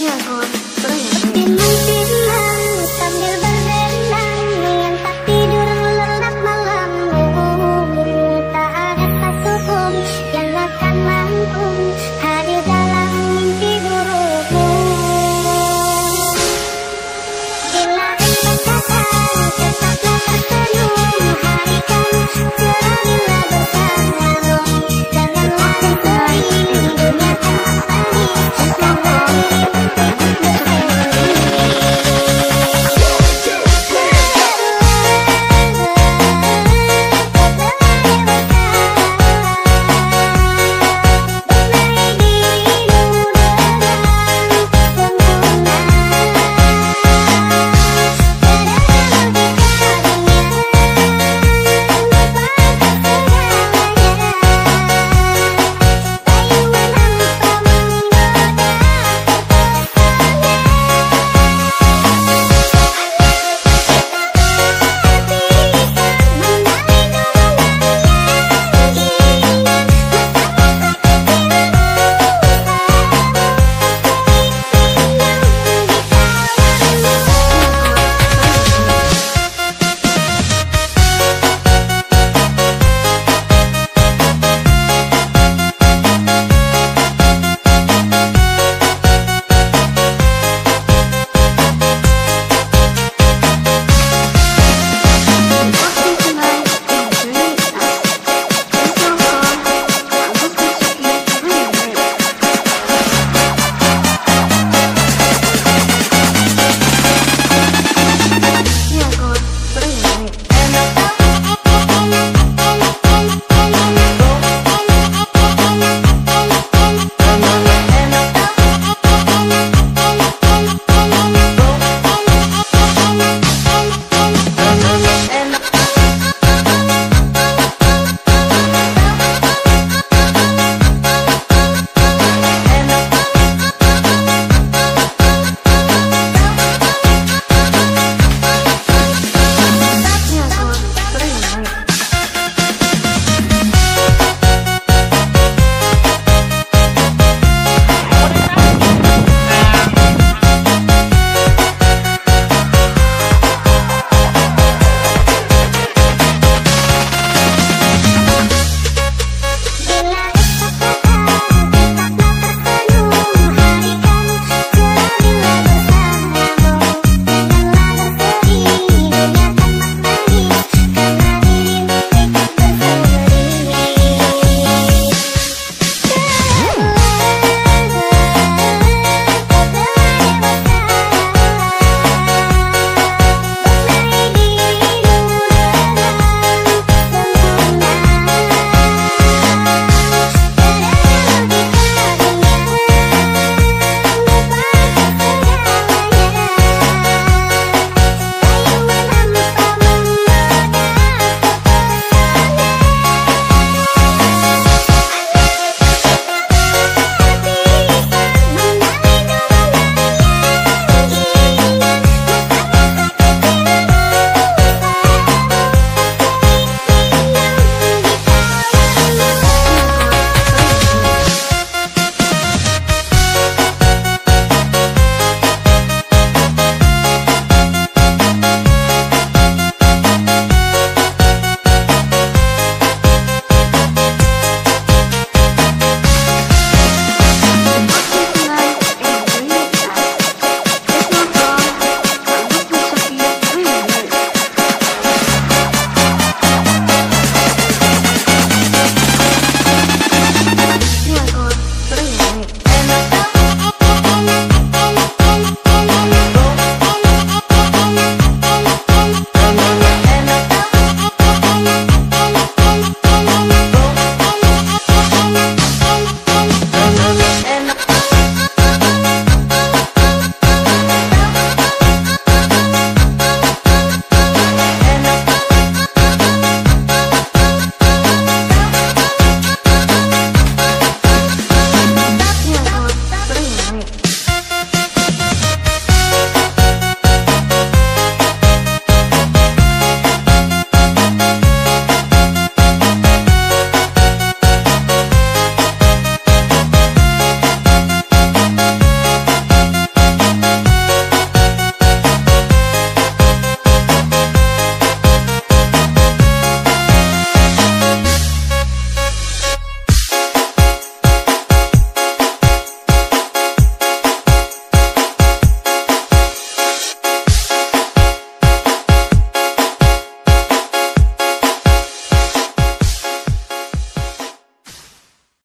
Yeah, go on. Go ahead.